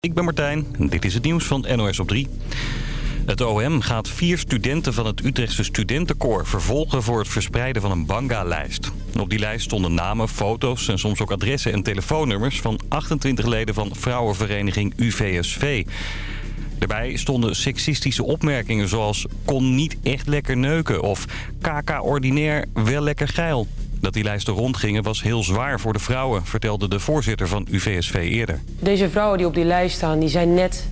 Ik ben Martijn en dit is het nieuws van NOS op 3. Het OM gaat vier studenten van het Utrechtse studentenkoor vervolgen voor het verspreiden van een banga-lijst. Op die lijst stonden namen, foto's en soms ook adressen en telefoonnummers van 28 leden van vrouwenvereniging UVSV. Daarbij stonden seksistische opmerkingen zoals kon niet echt lekker neuken of kk ordinair wel lekker geil. Dat die lijsten rondgingen was heel zwaar voor de vrouwen, vertelde de voorzitter van UVSV eerder. Deze vrouwen die op die lijst staan, die zijn net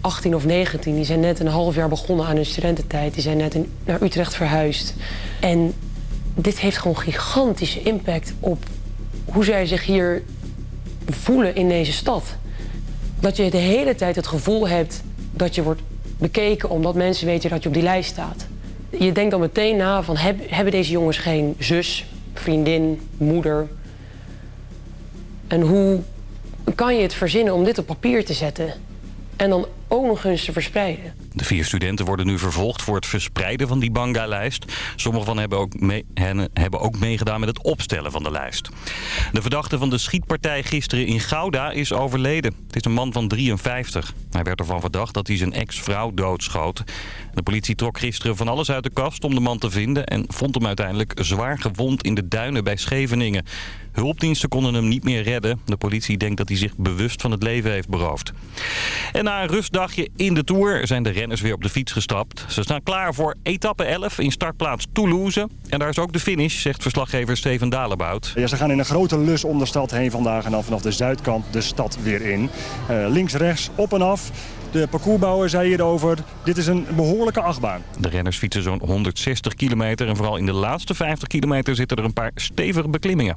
18 of 19. Die zijn net een half jaar begonnen aan hun studententijd. Die zijn net naar Utrecht verhuisd. En dit heeft gewoon gigantische impact op hoe zij zich hier voelen in deze stad. Dat je de hele tijd het gevoel hebt dat je wordt bekeken omdat mensen weten dat je op die lijst staat. Je denkt dan meteen na van hebben deze jongens geen zus, vriendin, moeder? En hoe kan je het verzinnen om dit op papier te zetten? En dan ook nog eens te verspreiden. De vier studenten worden nu vervolgd voor het verspreiden van die banga-lijst. Sommigen van hebben ook, mee, hen hebben ook meegedaan met het opstellen van de lijst. De verdachte van de schietpartij gisteren in Gouda is overleden. Het is een man van 53. Hij werd ervan verdacht dat hij zijn ex-vrouw doodschoot. De politie trok gisteren van alles uit de kast om de man te vinden... en vond hem uiteindelijk zwaar gewond in de duinen bij Scheveningen. Hulpdiensten konden hem niet meer redden. De politie denkt dat hij zich bewust van het leven heeft beroofd. En na een rustdagje in de Tour zijn de renners weer op de fiets gestapt. Ze staan klaar voor etappe 11 in startplaats Toulouse. En daar is ook de finish, zegt verslaggever Steven Dalebout. Ja, ze gaan in een grote lus om de stad heen vandaag en dan vanaf de zuidkant de stad weer in. Uh, links, rechts, op en af. De parcoursbouwer zei hierover, dit is een behoorlijke achtbaan. De renners fietsen zo'n 160 kilometer en vooral in de laatste 50 kilometer zitten er een paar stevige beklimmingen.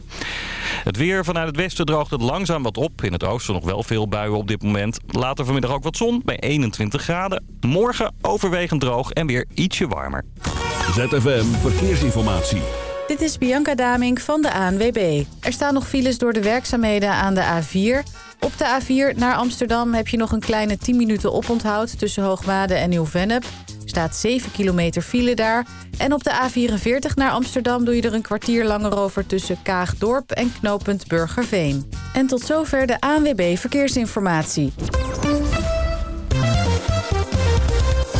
Het weer vanuit het westen droogt het langzaam wat op. In het oosten nog wel veel buien op dit moment. Later vanmiddag ook wat zon bij 21 graden. Morgen overwegend droog en weer ietsje warmer. ZFM Verkeersinformatie. Dit is Bianca Daming van de ANWB. Er staan nog files door de werkzaamheden aan de A4. Op de A4 naar Amsterdam heb je nog een kleine 10 minuten oponthoud... tussen Hoogmade en Nieuw-Vennep. staat 7 kilometer file daar. En op de A44 naar Amsterdam doe je er een kwartier langer over... tussen Kaagdorp en knooppunt Burgerveen. En tot zover de ANWB Verkeersinformatie.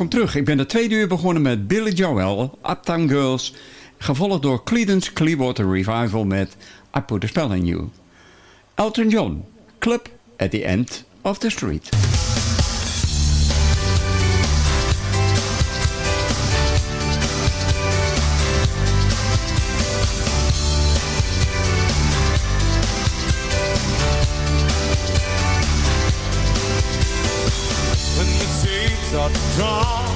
Welkom terug. Ik ben de tweede uur begonnen met Billy Joel, Uptown Girls, gevolgd door Creedence Clearwater Revival met I Put a Spell on You. Elton John, Club at the End of the Street. Drawn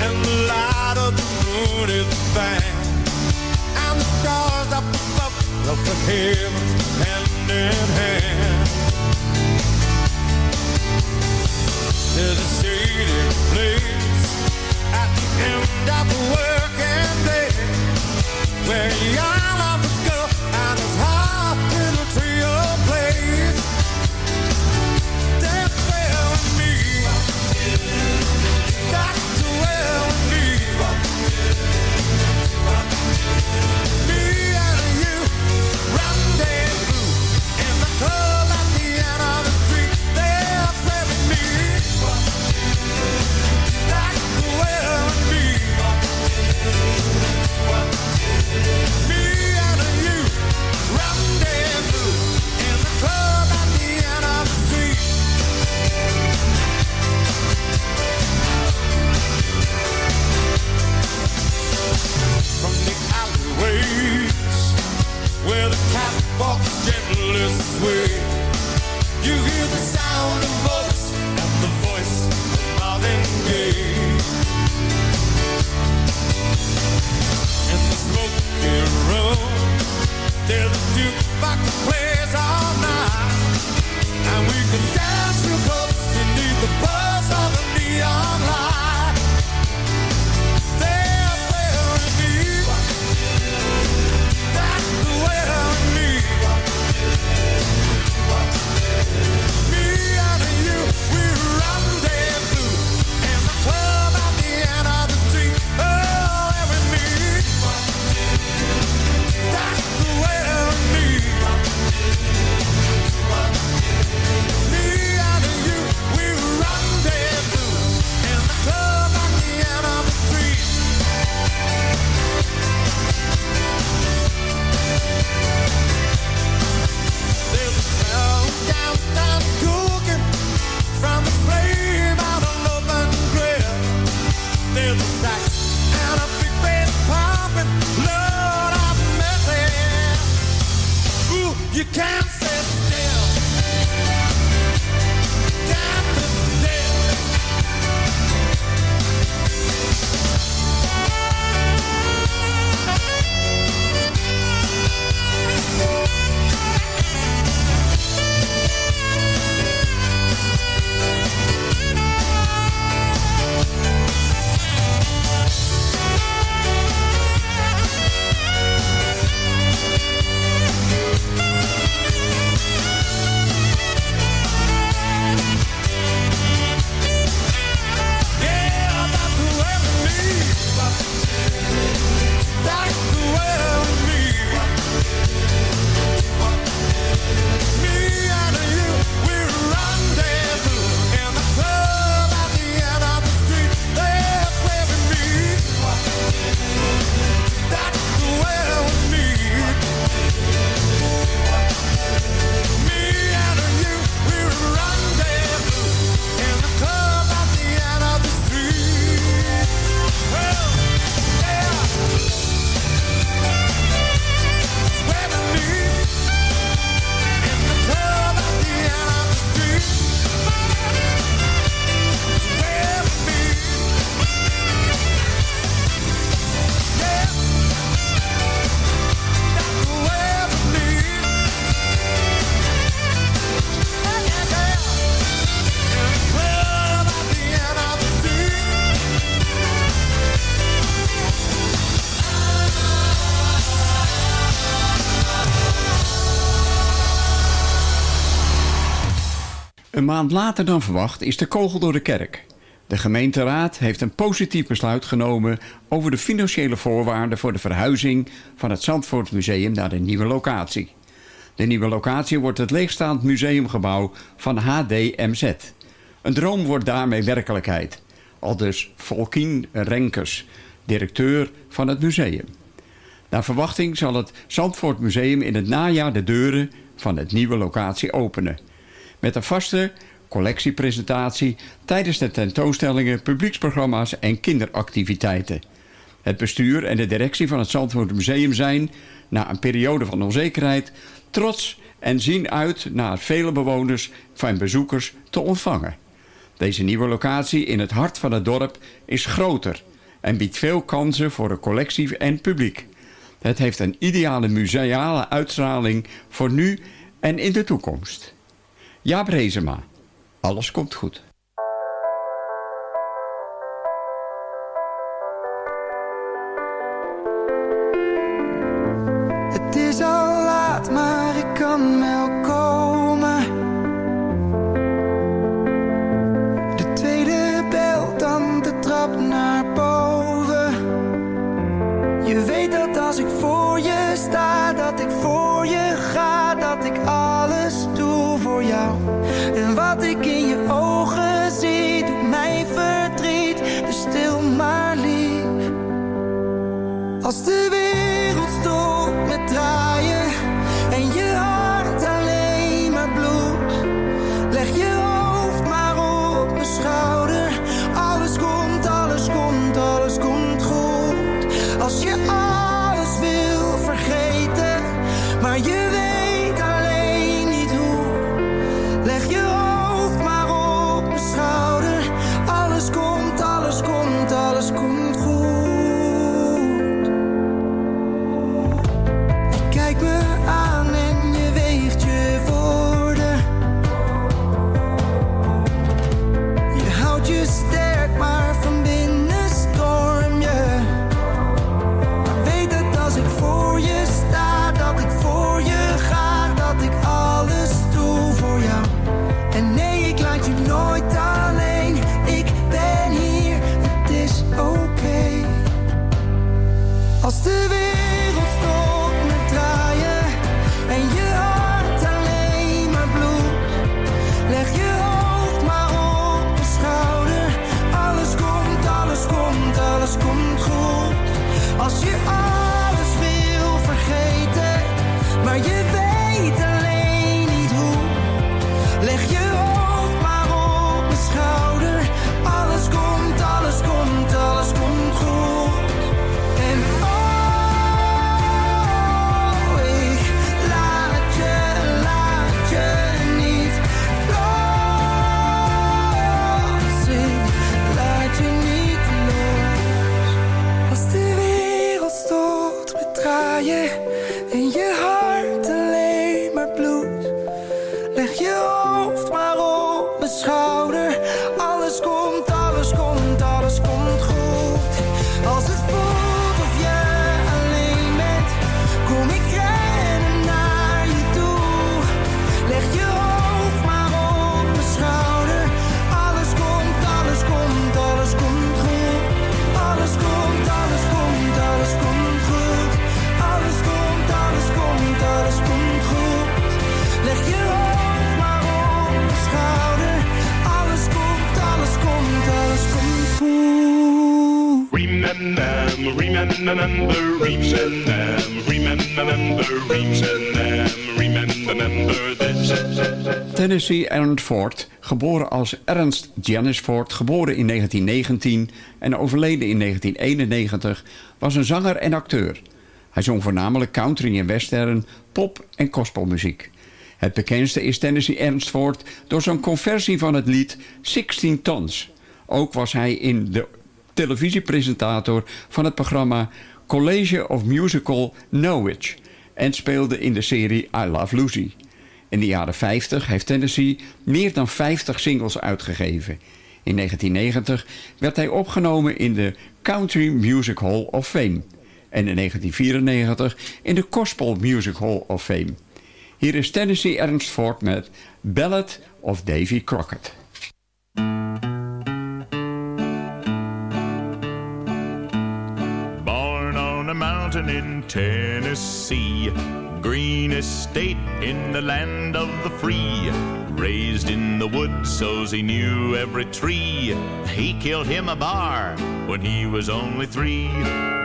and the light of the moon is found and the stars up above of the heavens hand in hand. There's a shady place at the end of the working day where young gently sway. You hear the sound of and the voice of Marvin Gaye. In the smoky room, all night, and we can dance later dan verwacht is de kogel door de kerk. De gemeenteraad heeft een positief besluit genomen over de financiële voorwaarden voor de verhuizing van het Zandvoortmuseum naar de nieuwe locatie. De nieuwe locatie wordt het leegstaand museumgebouw van HDMZ. Een droom wordt daarmee werkelijkheid. Al dus Volkien Renkers, directeur van het museum. Naar verwachting zal het Zandvoort Museum in het najaar de deuren van het nieuwe locatie openen. Met een vaste collectiepresentatie tijdens de tentoonstellingen, publieksprogramma's en kinderactiviteiten. Het bestuur en de directie van het Zandvoort Museum zijn, na een periode van onzekerheid, trots en zien uit naar vele bewoners van bezoekers te ontvangen. Deze nieuwe locatie in het hart van het dorp is groter en biedt veel kansen voor de collectie en publiek. Het heeft een ideale museale uitstraling voor nu en in de toekomst. Jaap Rezema, alles komt goed. Tennessee Ernst Ford, geboren als Ernst Janis Ford, geboren in 1919 en overleden in 1991, was een zanger en acteur. Hij zong voornamelijk country en western, pop en gospelmuziek. Het bekendste is Tennessee Ernst Ford door zijn conversie van het lied 16 Tons. Ook was hij in de televisiepresentator van het programma College of Musical Norwich en speelde in de serie I Love Lucy. In de jaren 50 heeft Tennessee meer dan 50 singles uitgegeven. In 1990 werd hij opgenomen in de Country Music Hall of Fame en in 1994 in de Gospel Music Hall of Fame. Hier is Tennessee Ernst Ford met Ballad of Davy Crockett. Born on a mountain in Tennessee, green estate in the land of the free. Raised in the woods, so's he knew every tree. He killed him a bar when he was only three.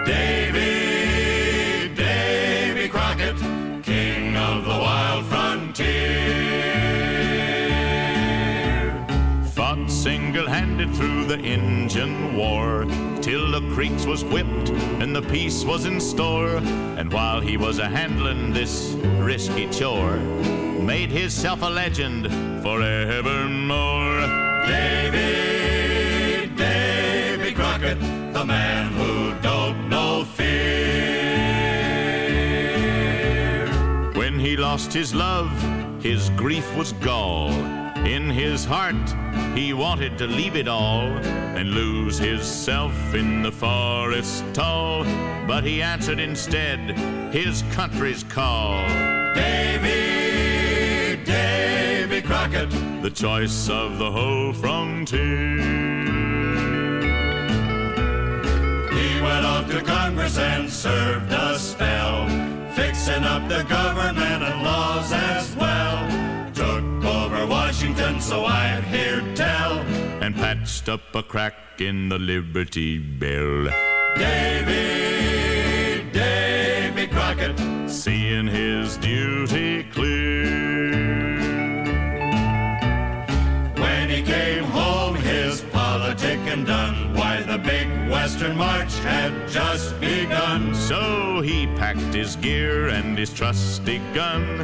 Davy, Davy Crockett, king of the wild frontier. Fought single-handed through the Injun War till the creeks was whipped and the peace was in store. And while he was a handling this risky chore, made himself a legend forevermore. Davy, Davy Crockett, the man who don't know fear. When he lost his love, his grief was gall. In his heart, he wanted to leave it all and lose himself in the forest tall. But he answered instead his country's call. Davy, Davy Crockett, the choice of the whole frontier. He went off to Congress and served a spell, fixing up the government and laws as well. Took Washington, so I've heard tell, and patched up a crack in the Liberty Bell. Davy, Davy Crockett, seeing his duty clear. Had just begun. So he packed his gear and his trusty gun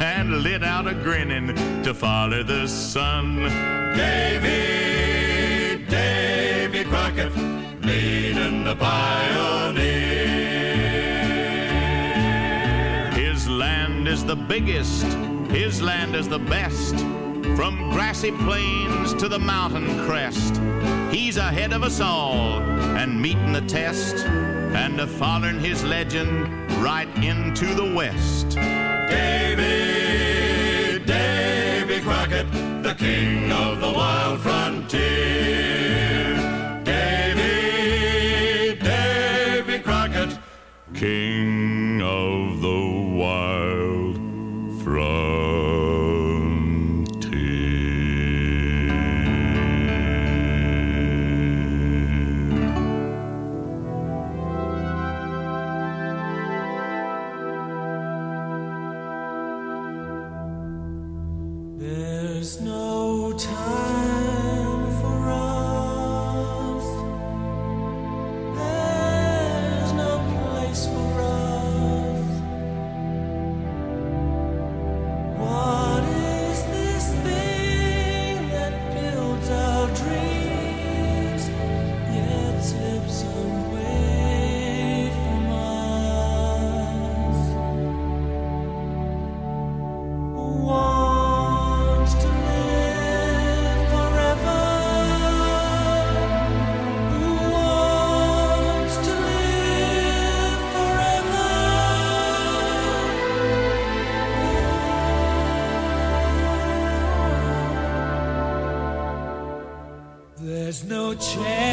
and lit out a grinning to follow the sun. Davy, Davy Crockett, leading the pioneer. His land is the biggest, his land is the best. From grassy plains to the mountain crest, he's ahead of us all and meeting the test and a following his legend right into the west. Davy, Davy Crockett, the king of the wild frontier. Davy, Davy Crockett, king change.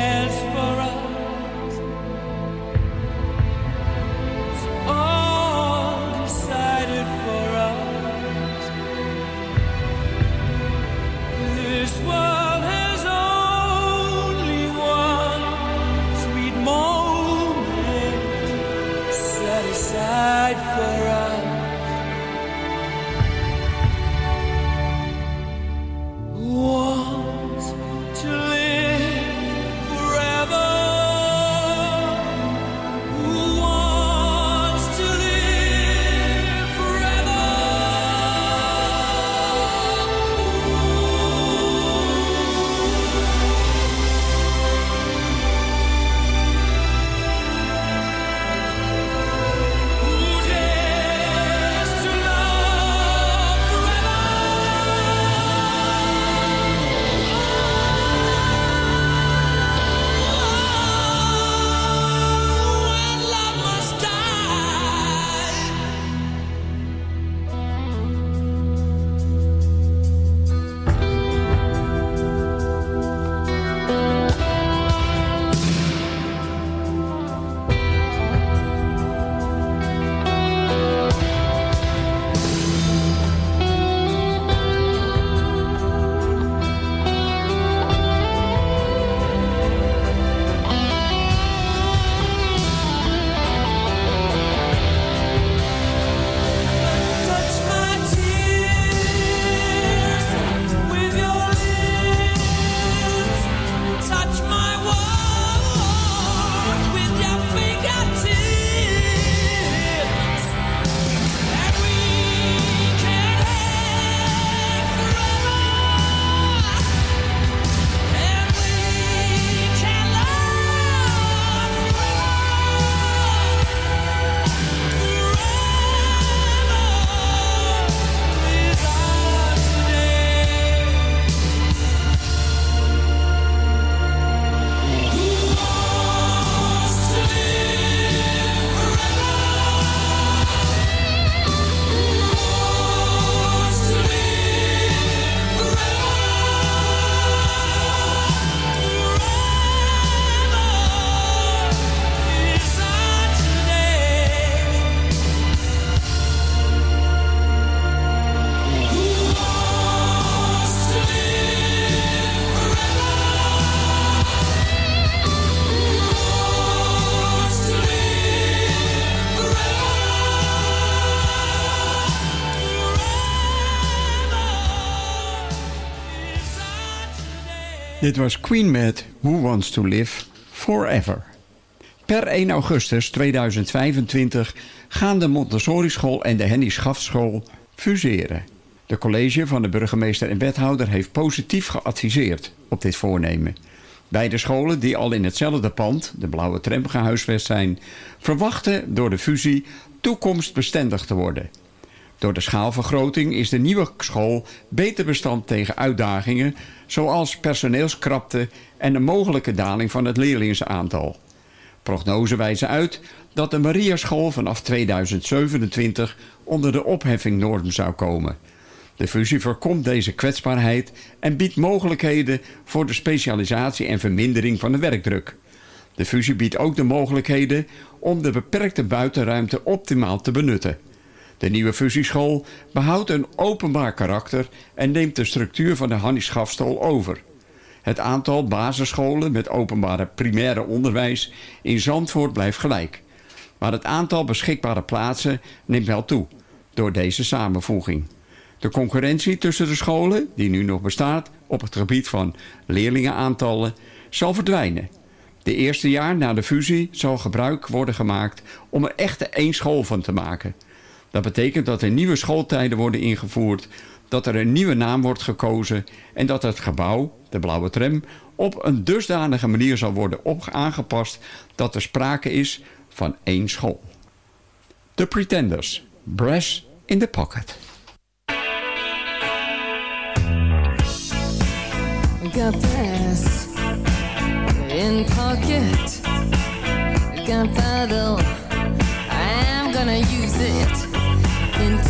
Dit was Queen met Who Wants to Live Forever. Per 1 augustus 2025 gaan de Montessori School en de Henny Schaftschool fuseren. De college van de burgemeester en wethouder heeft positief geadviseerd op dit voornemen. Beide scholen, die al in hetzelfde pand, de Blauwe Tram, gehuisvest zijn... verwachten door de fusie toekomstbestendig te worden. Door de schaalvergroting is de nieuwe school beter bestand tegen uitdagingen... zoals personeelskrapte en een mogelijke daling van het leerlingsaantal. Prognose wijzen uit dat de Mariaschool vanaf 2027 onder de opheffingnorm zou komen... De fusie voorkomt deze kwetsbaarheid en biedt mogelijkheden voor de specialisatie en vermindering van de werkdruk. De fusie biedt ook de mogelijkheden om de beperkte buitenruimte optimaal te benutten. De nieuwe fusieschool behoudt een openbaar karakter en neemt de structuur van de Hannie Schafstol over. Het aantal basisscholen met openbare primaire onderwijs in Zandvoort blijft gelijk. Maar het aantal beschikbare plaatsen neemt wel toe door deze samenvoeging. De concurrentie tussen de scholen, die nu nog bestaat op het gebied van leerlingenaantallen, zal verdwijnen. De eerste jaar na de fusie zal gebruik worden gemaakt om er echte één school van te maken. Dat betekent dat er nieuwe schooltijden worden ingevoerd, dat er een nieuwe naam wordt gekozen en dat het gebouw, de blauwe tram, op een dusdanige manier zal worden aangepast dat er sprake is van één school. The Pretenders, Brass in the Pocket. Got brass in pocket. Gunpowder, I'm gonna use it.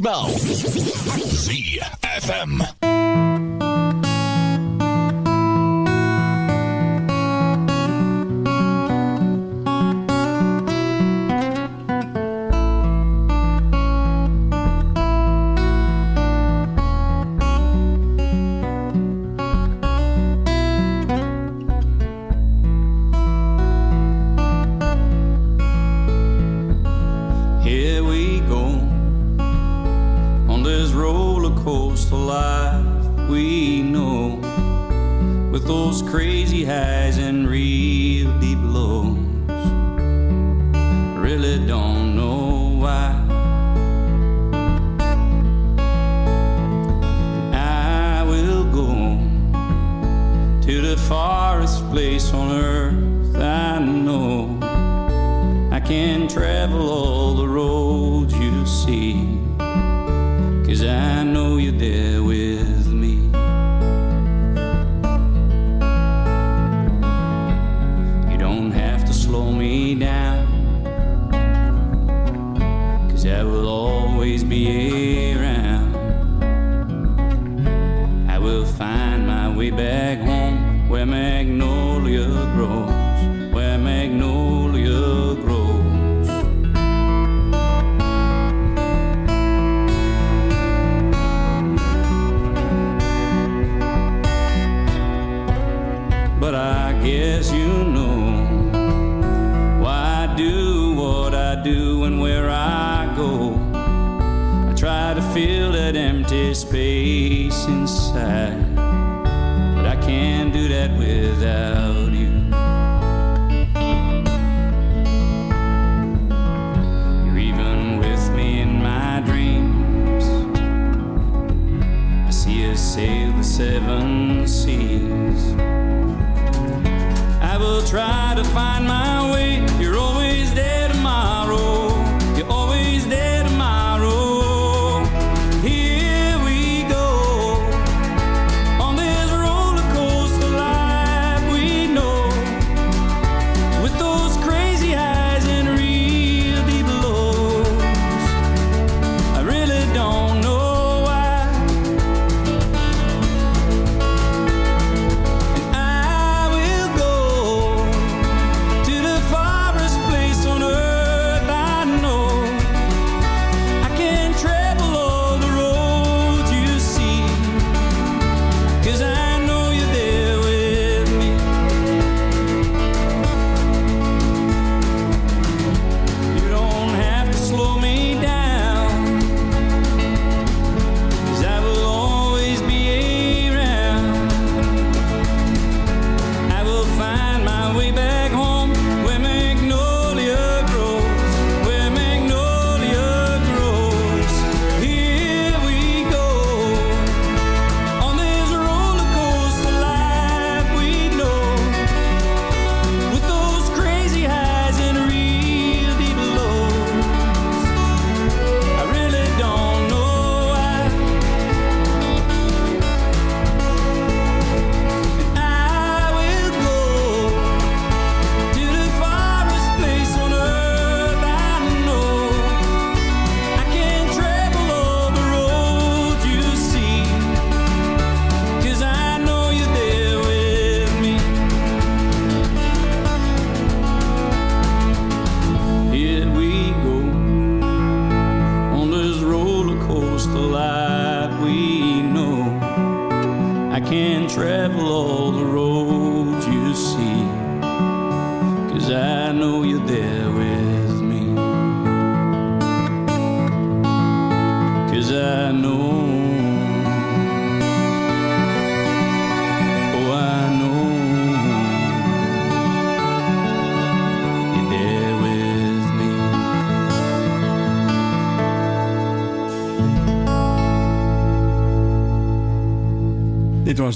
Bilbao. ZFM.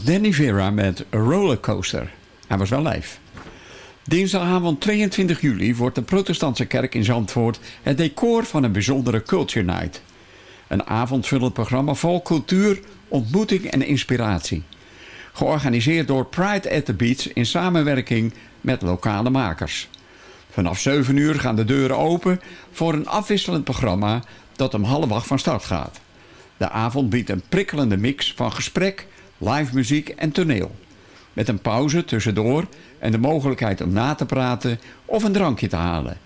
Danny Vera met Rollercoaster. Hij was wel live. Dinsdagavond 22 juli wordt de protestantse kerk in Zandvoort... het decor van een bijzondere Culture Night. Een avondvullend programma vol cultuur, ontmoeting en inspiratie. Georganiseerd door Pride at the Beach in samenwerking met lokale makers. Vanaf 7 uur gaan de deuren open voor een afwisselend programma dat om half acht van start gaat. De avond biedt een prikkelende mix van gesprek, live muziek en toneel. Met een pauze tussendoor en de mogelijkheid om na te praten of een drankje te halen.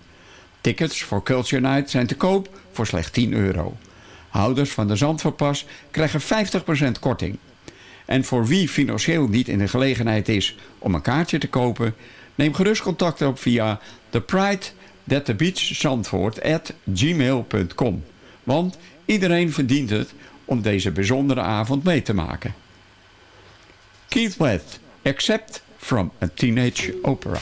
Tickets voor Culture Night zijn te koop voor slechts 10 euro. Houders van de Zandvoortpas krijgen 50% korting. En voor wie financieel niet in de gelegenheid is om een kaartje te kopen... neem gerust contact op via the. Want iedereen verdient het om deze bijzondere avond mee te maken. Keith West Except from a Teenage Opera.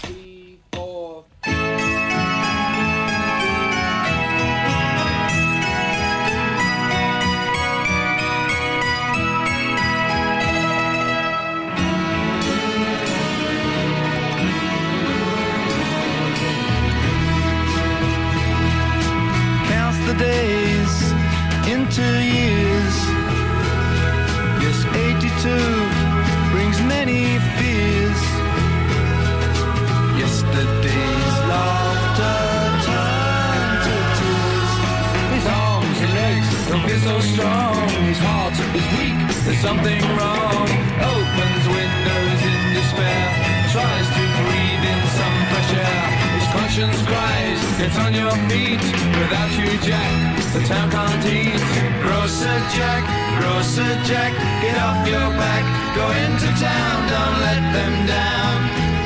Something wrong. Opens windows in despair, tries to breathe in some fresh air. His conscience cries, get on your feet. Without you, Jack, the town can't eat. Grocer Jack, Grocer Jack, get off your back. Go into town, don't let them down.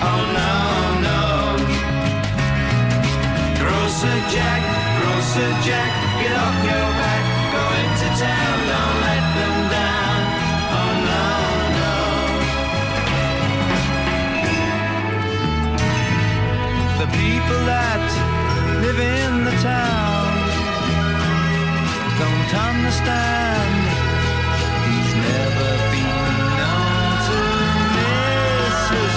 Oh no, no. Grocer Jack, Grocer Jack, get off your back. Go into town, people that live in the town don't understand. He's never been known to miss his.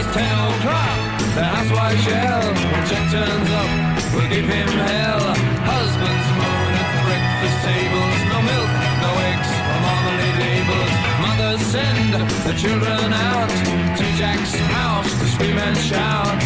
It's ten o'clock, the housewife shell. When Jack turns up, we'll give him hell. Husbands moan at breakfast tables. No milk, no eggs, or marmalade labels. Mothers send the children out to Jack's house to scream and shout.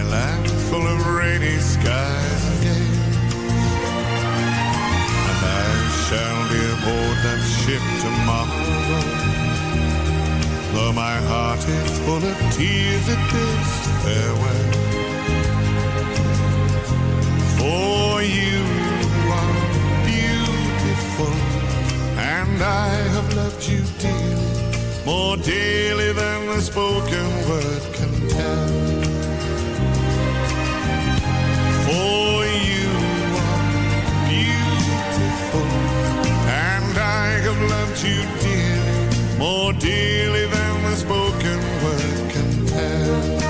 To land full of rainy skies and. And I shall be aboard that ship tomorrow. Though my heart is full of tears at this farewell. For you are beautiful, and I have loved you dearly, more dearly than the spoken word can tell. Loved you dearly, more dearly than the spoken word can tell.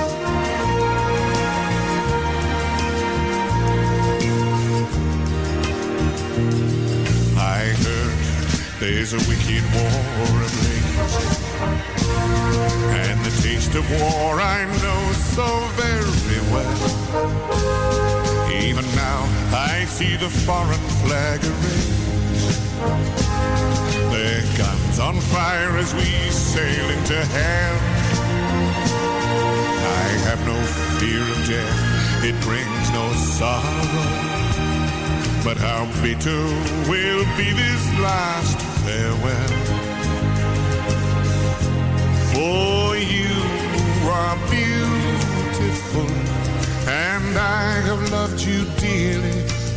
I heard there's a wicked war ablaze. And the taste of war I know so very well. Even now I see the foreign flag erase. Their guns on fire as we sail into hell. I have no fear of death, it brings no sorrow. But how bitter will be this last farewell. For you are beautiful, and I have loved you dearly,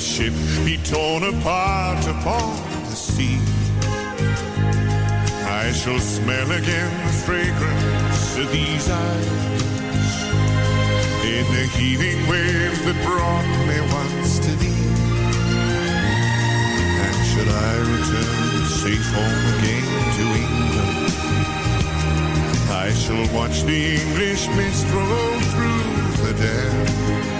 ship be torn apart upon the sea, I shall smell again the fragrance of these eyes in the heaving waves that brought me once to thee. And should I return safe home again to England, I shall watch the English mist roll through the dam.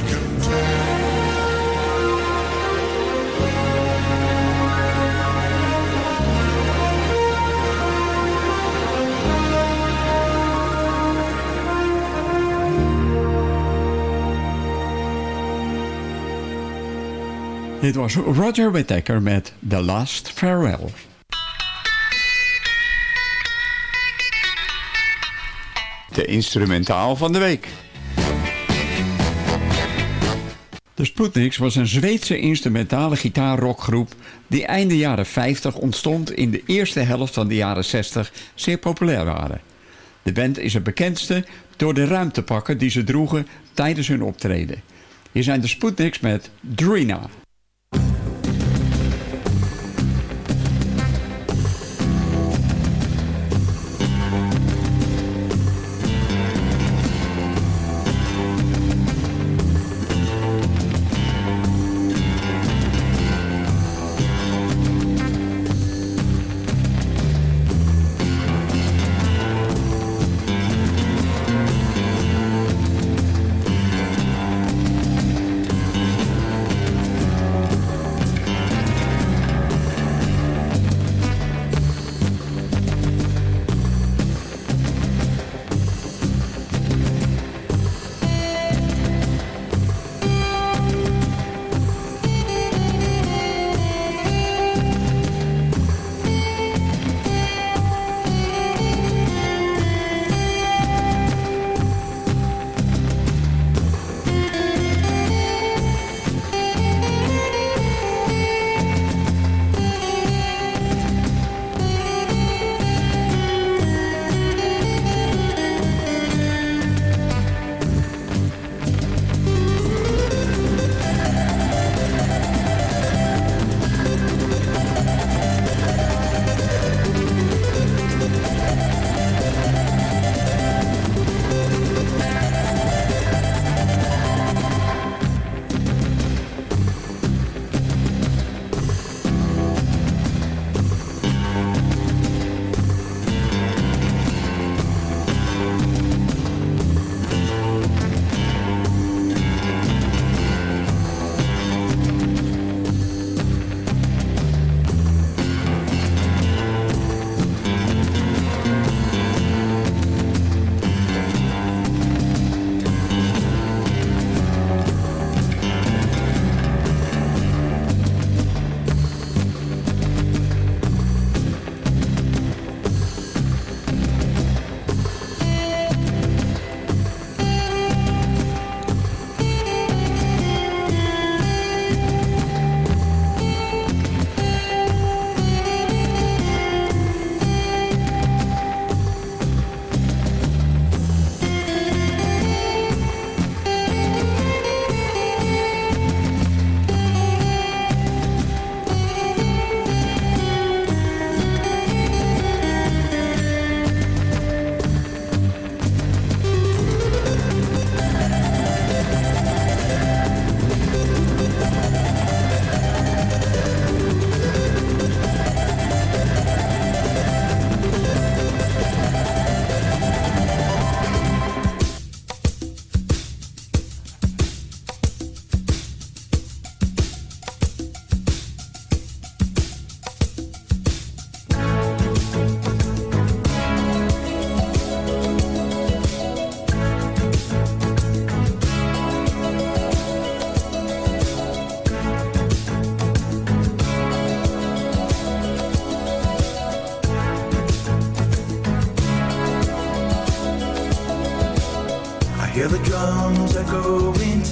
Dit was Roger Whittaker met The Last Farewell. De instrumentaal van de week. De Sputniks was een Zweedse instrumentale gitaarrockgroep die einde jaren 50 ontstond in de eerste helft van de jaren 60 zeer populair waren. De band is het bekendste door de ruimtepakken die ze droegen tijdens hun optreden. Hier zijn de Sputniks met Drina.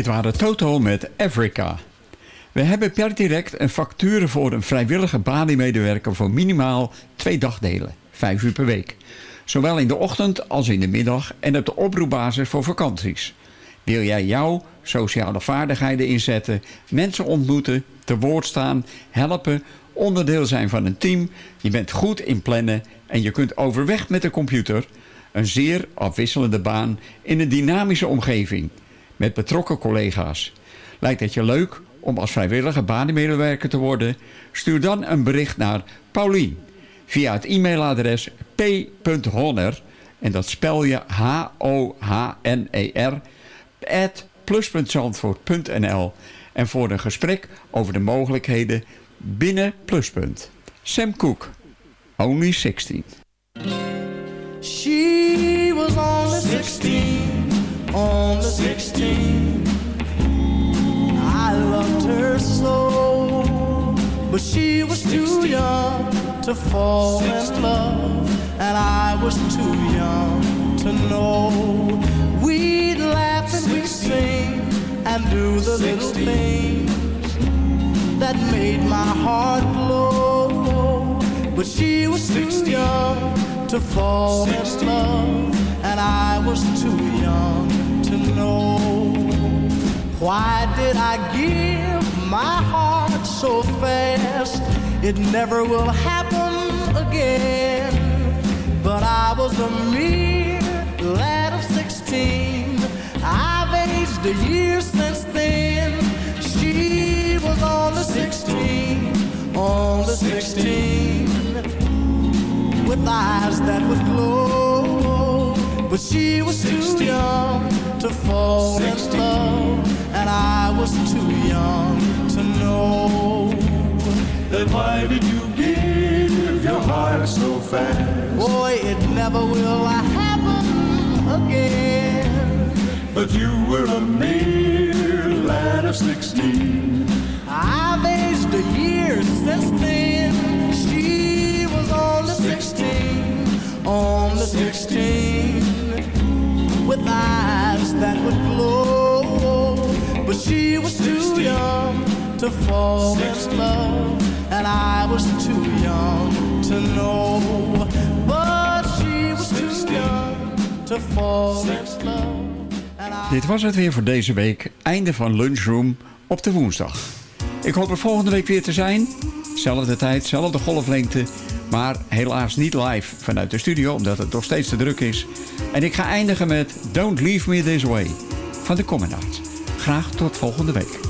Dit waren Toto met Africa. We hebben per direct een factuur voor een vrijwillige balie-medewerker voor minimaal twee dagdelen, vijf uur per week. Zowel in de ochtend als in de middag en op de oproepbasis voor vakanties. Wil jij jouw sociale vaardigheden inzetten, mensen ontmoeten, te woord staan, helpen, onderdeel zijn van een team, je bent goed in plannen en je kunt overweg met de computer, een zeer afwisselende baan in een dynamische omgeving met betrokken collega's. Lijkt het je leuk om als vrijwillige banemedewerker te worden? Stuur dan een bericht naar Paulien via het e-mailadres p.honner en dat spel je H-O-H-N-E-R at plus.zandvoort.nl en voor een gesprek over de mogelijkheden binnen Pluspunt. Sam Only 16. She was only 16, only 16. I loved her so, but she was too young to fall in love, and I was too young to know. We'd laugh and we'd sing and do the little things that made my heart glow. But she was too young to fall in love, and I was too young know. Why did I give my heart so fast? It never will happen again. But I was a mere lad of 16. I've aged a year since then. She was only 16, only 16 with eyes that would glow. But she was too young to fall in love, and I was too young to know. Then why did you give your heart so fast? Boy, it never will happen again. But you were a mere lad of 16. I've aged a year since then. She was only 16, only 16, with eyes that would glow. But she was too young to fall in love, and I was too young to know. But she was too young to fall in love. Dit was het weer voor deze week. Einde van Lunchroom op de woensdag. Ik hoop er volgende week weer te zijn. Zelfde tijd, zelfde golflengte. Maar helaas niet live vanuit de studio, omdat het nog steeds te druk is. En ik ga eindigen met Don't Leave Me This Way van de Commonarts. Graag tot volgende week.